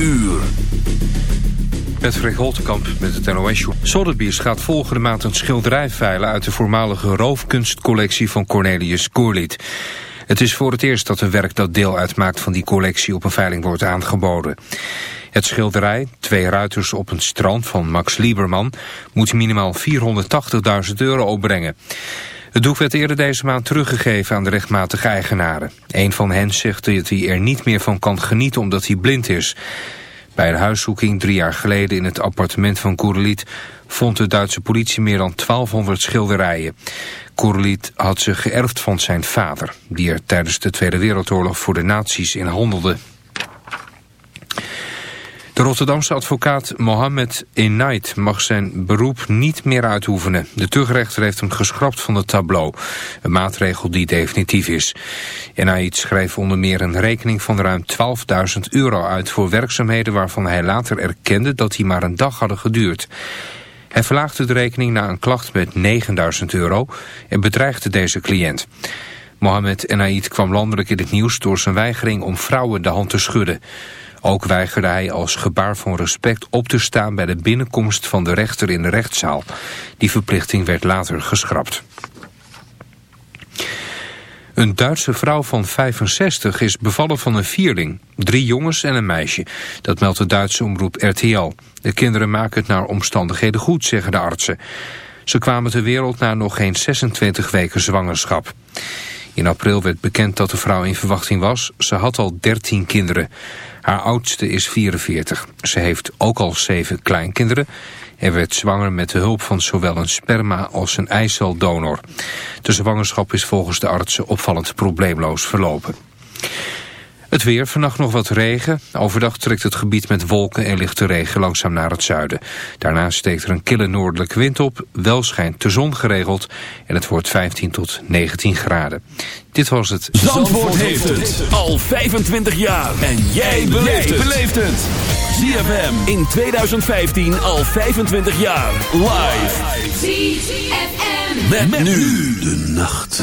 uur. Patrick Holtenkamp met het NOS. Sotheby's gaat volgende maand een schilderij veilen... uit de voormalige roofkunstcollectie van Cornelius Koerliet. Het is voor het eerst dat een werk dat deel uitmaakt van die collectie... op een veiling wordt aangeboden. Het schilderij, Twee ruiters op een strand van Max Lieberman... moet minimaal 480.000 euro opbrengen. Het doek werd eerder deze maand teruggegeven aan de rechtmatige eigenaren. Een van hen zegt dat hij er niet meer van kan genieten omdat hij blind is. Bij een huiszoeking drie jaar geleden in het appartement van Koereliet... vond de Duitse politie meer dan 1200 schilderijen. Koereliet had ze geërfd van zijn vader... die er tijdens de Tweede Wereldoorlog voor de nazi's in handelde. De Rotterdamse advocaat Mohamed Enait mag zijn beroep niet meer uitoefenen. De tuchtrechter heeft hem geschrapt van het tableau. Een maatregel die definitief is. Enait schreef onder meer een rekening van ruim 12.000 euro uit... voor werkzaamheden waarvan hij later erkende dat die maar een dag hadden geduurd. Hij verlaagde de rekening na een klacht met 9.000 euro... en bedreigde deze cliënt. Mohamed Enait kwam landelijk in het nieuws door zijn weigering om vrouwen de hand te schudden. Ook weigerde hij als gebaar van respect op te staan bij de binnenkomst van de rechter in de rechtszaal. Die verplichting werd later geschrapt. Een Duitse vrouw van 65 is bevallen van een vierling. Drie jongens en een meisje. Dat meldt de Duitse omroep RTL. De kinderen maken het naar omstandigheden goed, zeggen de artsen. Ze kwamen ter wereld na nog geen 26 weken zwangerschap. In april werd bekend dat de vrouw in verwachting was. Ze had al 13 kinderen. Haar oudste is 44. Ze heeft ook al zeven kleinkinderen en werd zwanger met de hulp van zowel een sperma als een eiceldonor. De zwangerschap is volgens de artsen opvallend probleemloos verlopen. Het weer, vannacht nog wat regen. Overdag trekt het gebied met wolken en lichte regen langzaam naar het zuiden. Daarna steekt er een kille noordelijke wind op. Wel schijnt de zon geregeld en het wordt 15 tot 19 graden. Dit was het. Zandvoort, heeft het al 25 jaar. En jij beleeft het. ZFM in 2015 al 25 jaar. Live. ZFM. met nu de nacht.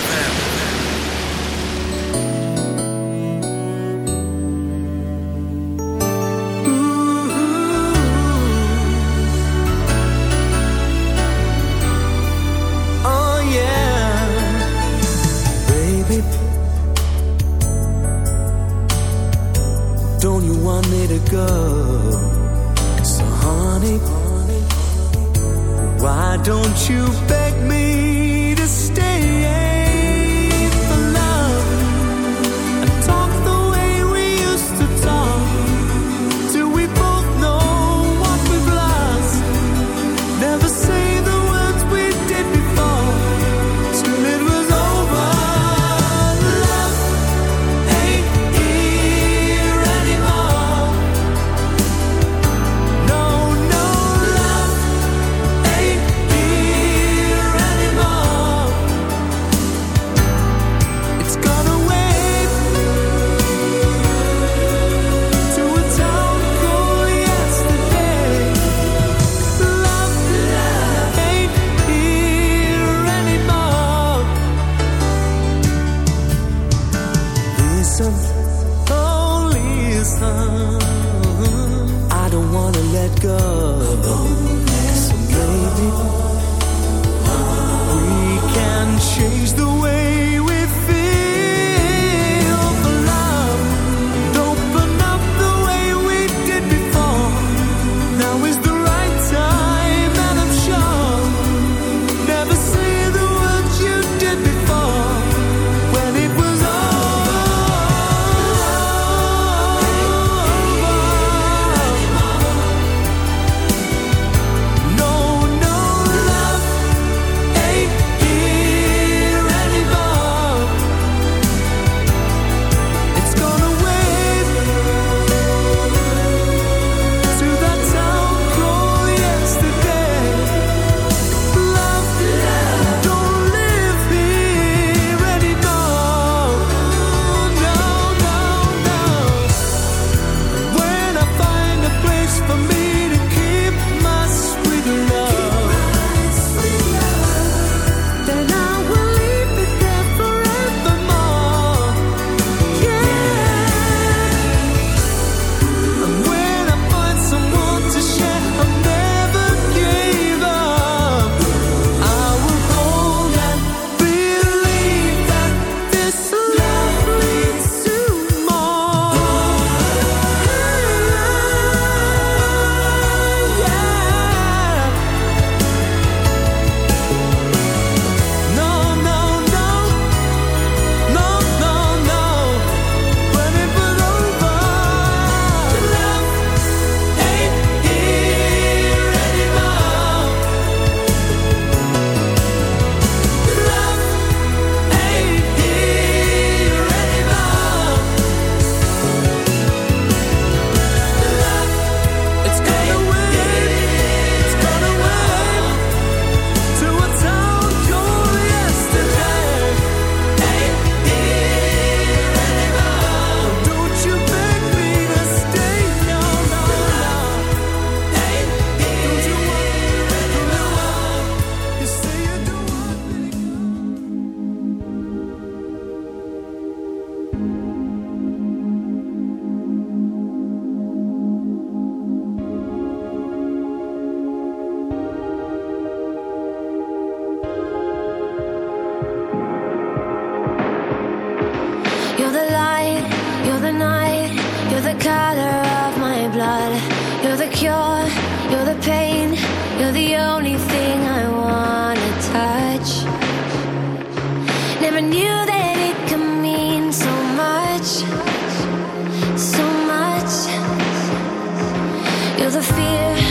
the fear.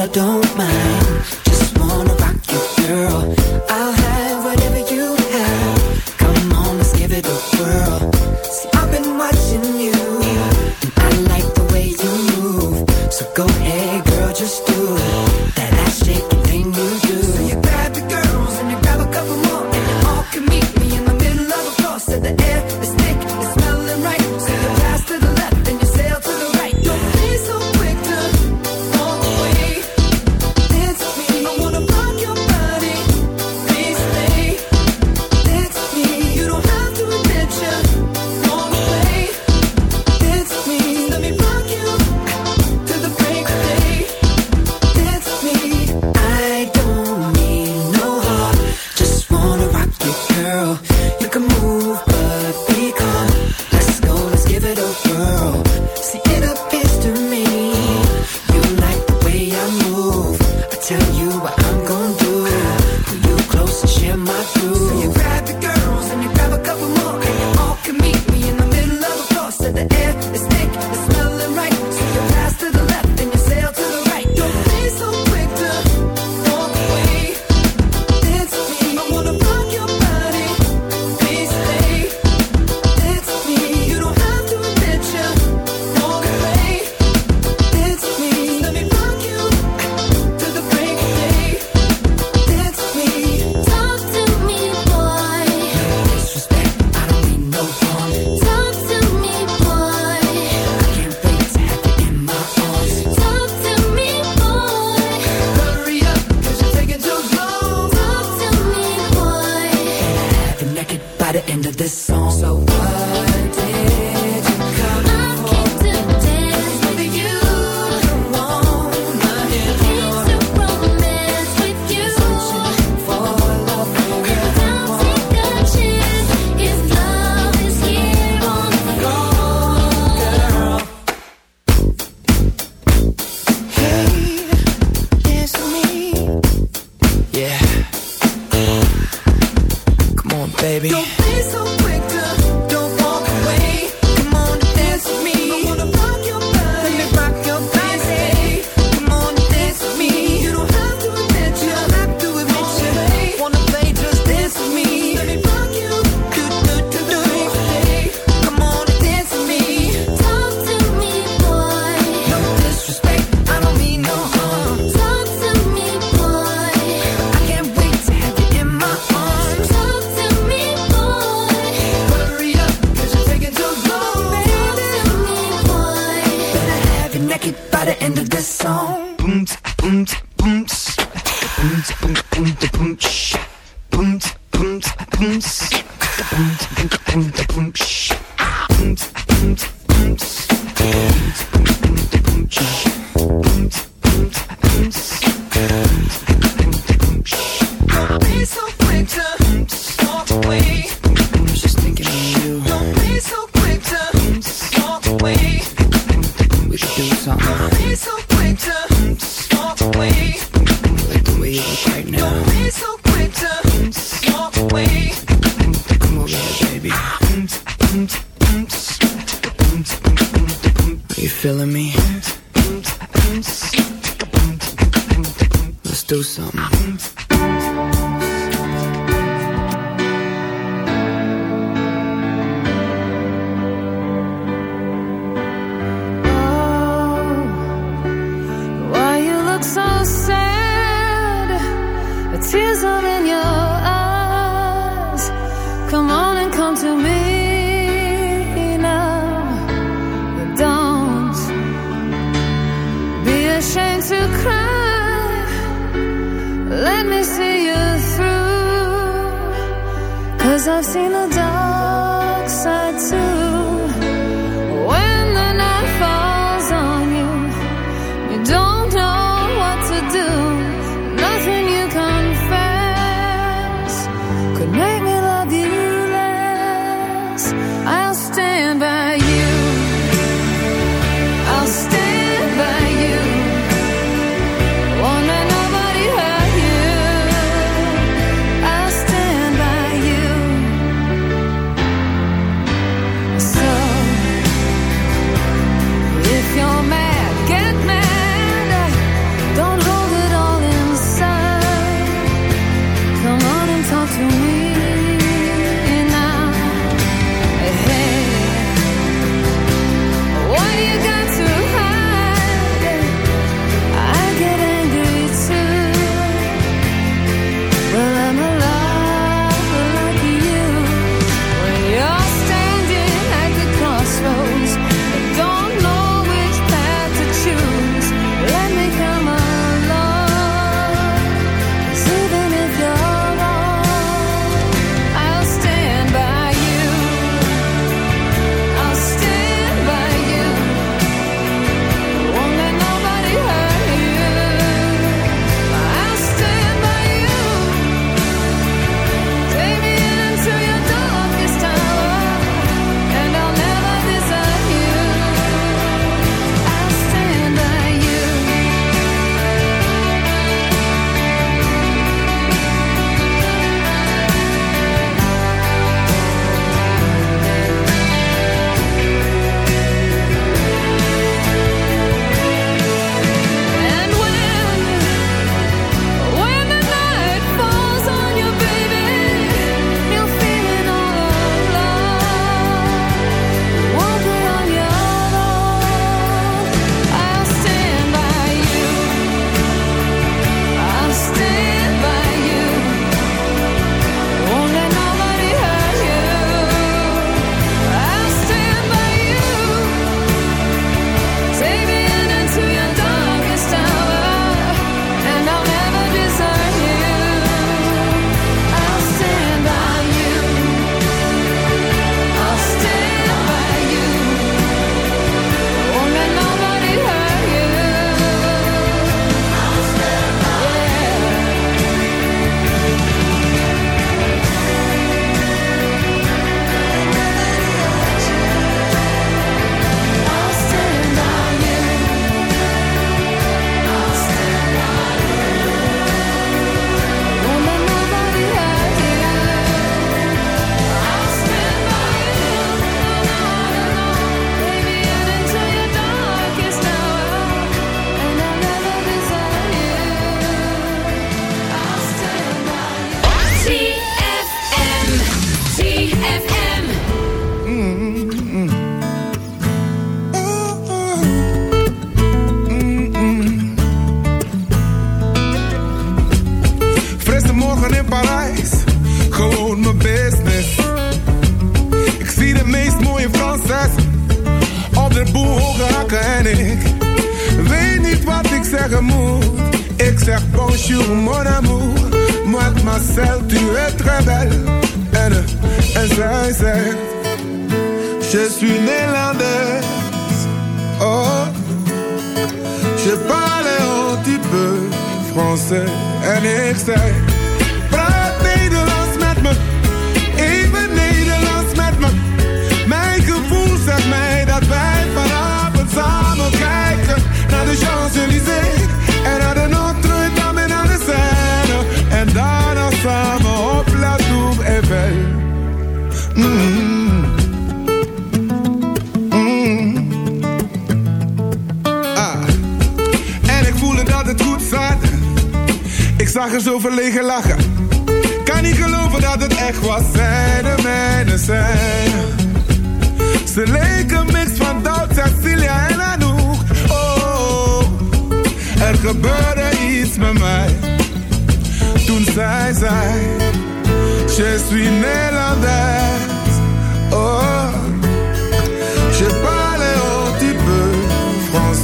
I don't mind. away. Come on baby. Are you feeling me? Let's do something.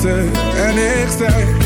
En ik zei,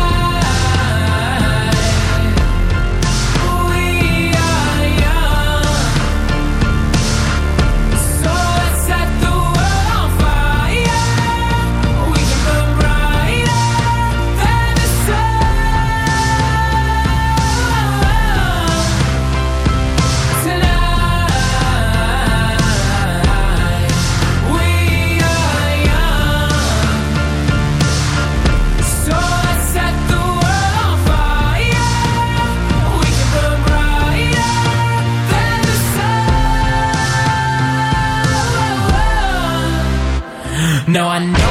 No, I know.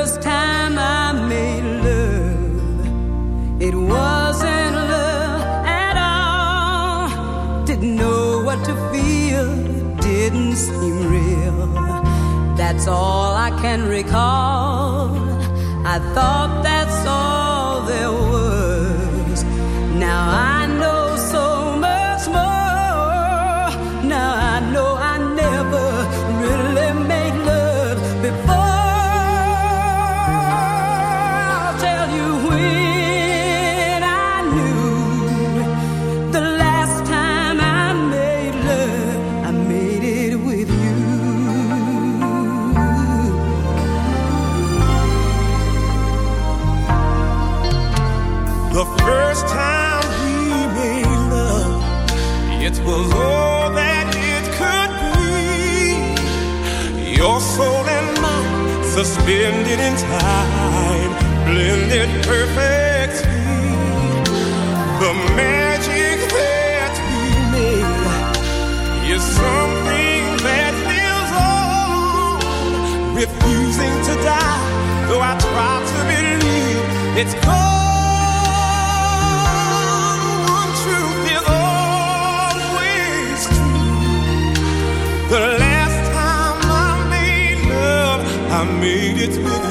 seem real. That's all I can recall. I thought that's all. time blended perfectly. The magic that we made is something that lives on, refusing to die. Though I try to believe it's cold, one truth is always true. The last time I made love, I made it with